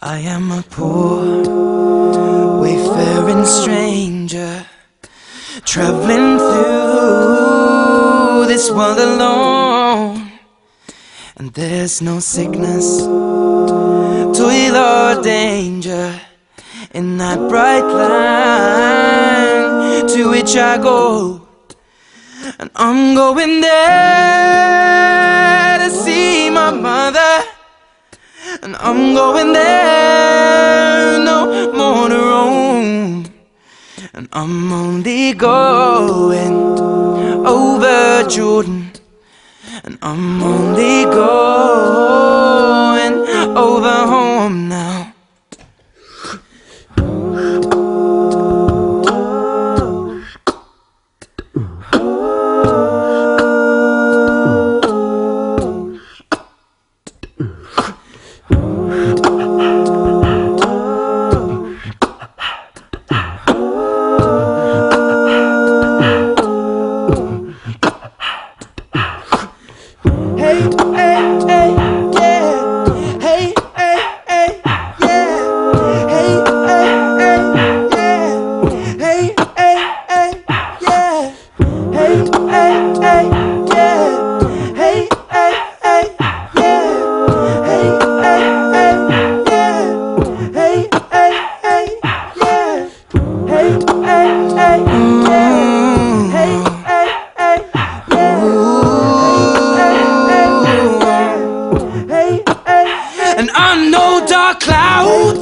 I am a poor, wayfaring stranger, traveling through this world alone. And there's no sickness, toil, or danger in that bright line to which I go. And I'm going there to see my mother. And I'm going there, no more to roam. And I'm only going over Jordan. And I'm only going cloud.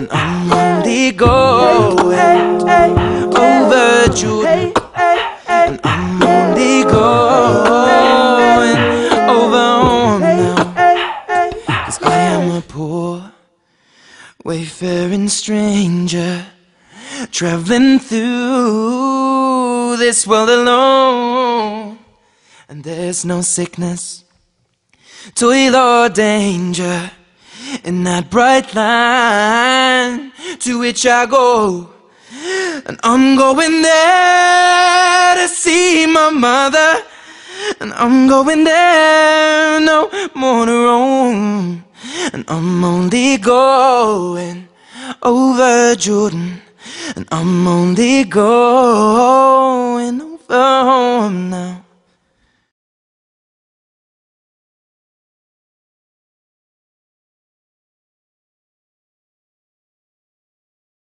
And I'm only going over Jordan. And I'm only going over home now. Cause I am a poor, wayfaring stranger. Traveling through this world alone. And there's no sickness, toil, or danger in that bright line to which I go. And I'm going there to see my mother. And I'm going there, no more to roam. And I'm only going over Jordan. And I'm only going over home now.